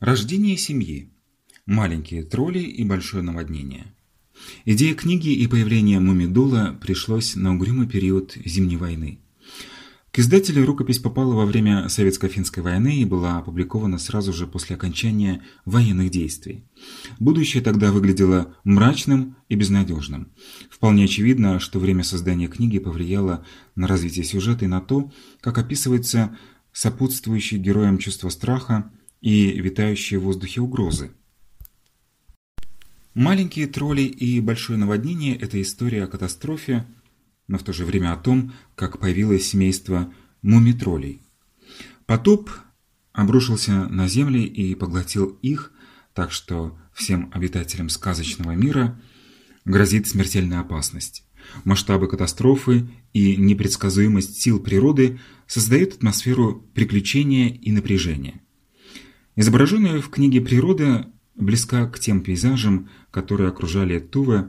Рождение семьи. Маленькие тролли и большое наводнение. Идея книги и появление Мумидула пришлось на угрюмый период Зимней войны. К издателю рукопись попала во время Советско-финской войны и была опубликована сразу же после окончания военных действий. Будущее тогда выглядело мрачным и безнадежным. Вполне очевидно, что время создания книги повлияло на развитие сюжета и на то, как описывается сопутствующий героям чувство страха, и витающие в воздухе угрозы. Маленькие тролли и большое наводнение – это история о катастрофе, но в то же время о том, как появилось семейство мумитролей. Потоп обрушился на земли и поглотил их, так что всем обитателям сказочного мира грозит смертельная опасность. Масштабы катастрофы и непредсказуемость сил природы создают атмосферу приключения и напряжения. Изображенная в книге природа близка к тем пейзажам, которые окружали Туве,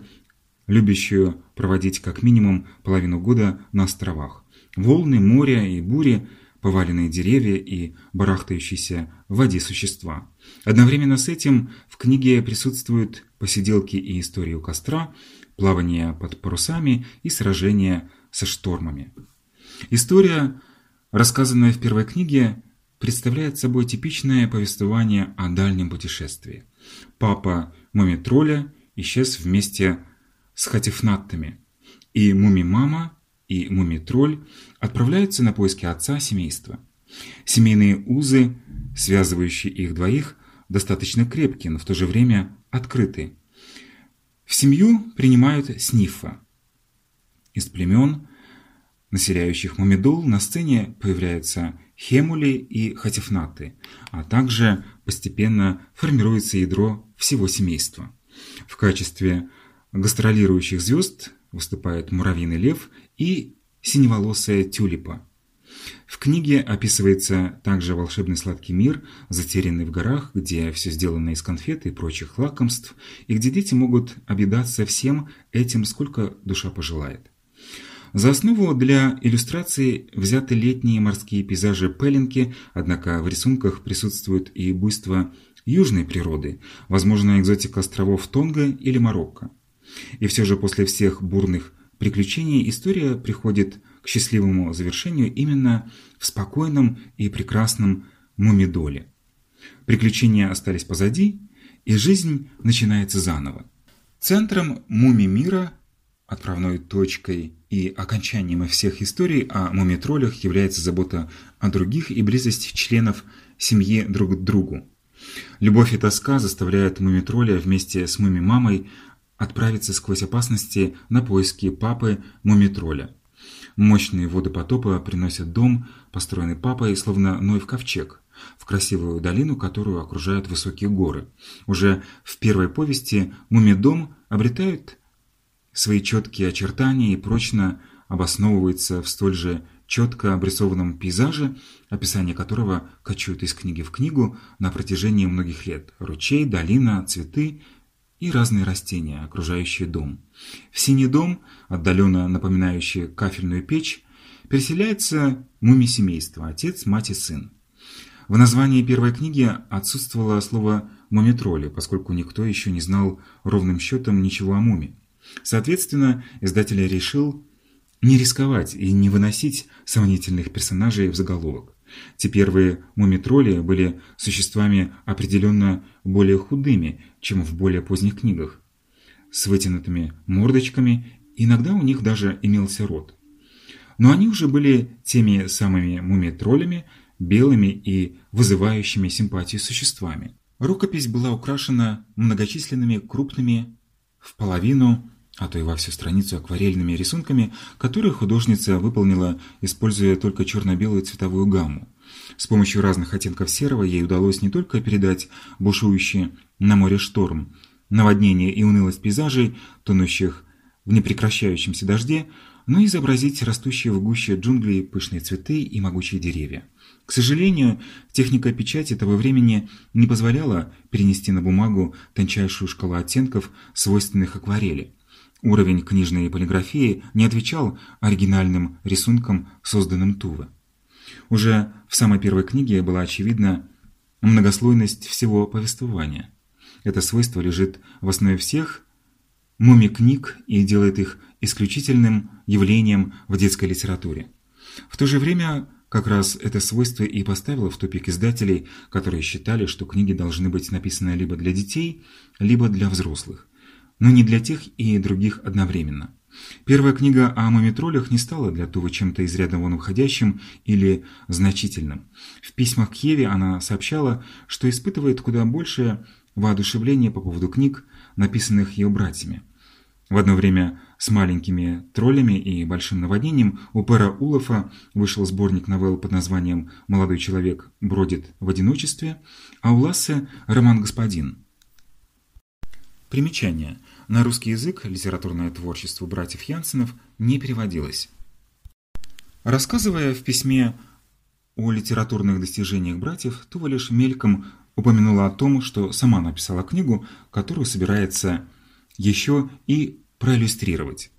любящую проводить как минимум половину года на островах. Волны, море и бури, поваленные деревья и барахтающиеся в воде существа. Одновременно с этим в книге присутствуют посиделки и истории у костра, плавание под парусами и сражения со штормами. История, рассказанная в первой книге, представляет собой типичное повествование о дальнем путешествии. Папа Мумитроля исчез вместе с Хатифнаттами, и Муми-мама и Мумитроль отправляются на поиски отца семейства. Семейные узы, связывающие их двоих, достаточно крепкие, но в то же время открыты. В семью принимают Снифа. Из племен, населяющих Мумидол, на сцене появляются хемули и хатифнаты, а также постепенно формируется ядро всего семейства. В качестве гастролирующих звезд выступает муравьиный лев и синеволосая тюлипа. В книге описывается также волшебный сладкий мир, затерянный в горах, где все сделано из конфет и прочих лакомств, и где дети могут объедаться всем этим, сколько душа пожелает. За основу для иллюстрации взяты летние морские пейзажи Пеленки, однако в рисунках присутствует и буйство южной природы, возможно, экзотика островов Тонга или Марокко. И все же после всех бурных приключений история приходит к счастливому завершению именно в спокойном и прекрасном Мумидоле. Приключения остались позади, и жизнь начинается заново. Центром муми мира Отправной точкой и окончанием всех историй о мумитролях является забота о других и близость членов семьи друг к другу. Любовь и тоска заставляют мумитроля вместе с муми-мамой отправиться сквозь опасности на поиски папы мумитроля. Мощные воды потопа приносят дом, построенный папой, словно Ной в ковчег, в красивую долину, которую окружают высокие горы. Уже в первой повести мумидом обретают свои четкие очертания и прочно обосновывается в столь же четко обрисованном пейзаже, описание которого кочует из книги в книгу на протяжении многих лет. Ручей, долина, цветы и разные растения, окружающие дом. В синий дом, отдаленно напоминающий кафельную печь, переселяется муми семейства – отец, мать и сын. В названии первой книги отсутствовало слово «мумитроли», поскольку никто еще не знал ровным счетом ничего о муме. Соответственно, издатель решил не рисковать и не выносить сомнительных персонажей в заголовок. Те первые мумитроли были существами определенно более худыми, чем в более поздних книгах, с вытянутыми мордочками, иногда у них даже имелся рот. Но они уже были теми самыми мумитролями, белыми и вызывающими симпатию существами. Рукопись была украшена многочисленными крупными в половину а то и во всю страницу акварельными рисунками, которые художница выполнила, используя только черно-белую цветовую гамму. С помощью разных оттенков серого ей удалось не только передать бушующий на море шторм, наводнение и унылость пейзажей, тонущих в непрекращающемся дожде, но и изобразить растущие в гуще джунглей пышные цветы и могучие деревья. К сожалению, техника печати того времени не позволяла перенести на бумагу тончайшую шкалу оттенков, свойственных акварели. Уровень книжной полиграфии не отвечал оригинальным рисункам, созданным Туве. Уже в самой первой книге была очевидна многослойность всего повествования. Это свойство лежит в основе всех муми-книг и делает их исключительным явлением в детской литературе. В то же время как раз это свойство и поставило в тупик издателей, которые считали, что книги должны быть написаны либо для детей, либо для взрослых, но не для тех и других одновременно. Первая книга о мумитролях не стала для Тувы чем-то из ряда вон выходящим или значительным. В письмах к Еве она сообщала, что испытывает куда большее воодушевление по поводу книг, написанных ее братьями. В одно время с маленькими троллями и большим наводнением у Пера Улафа вышел сборник новелл под названием «Молодой человек бродит в одиночестве», а у Лассе «Роман господин». Примечание. На русский язык литературное творчество братьев Янсенов не переводилось. Рассказывая в письме о литературных достижениях братьев, Тува лишь мельком упомянула о том, что сама написала книгу, которую собирается еще и проиллюстрировать.